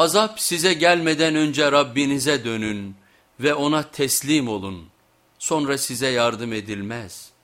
Azap size gelmeden önce Rabbinize dönün ve ona teslim olun. Sonra size yardım edilmez.''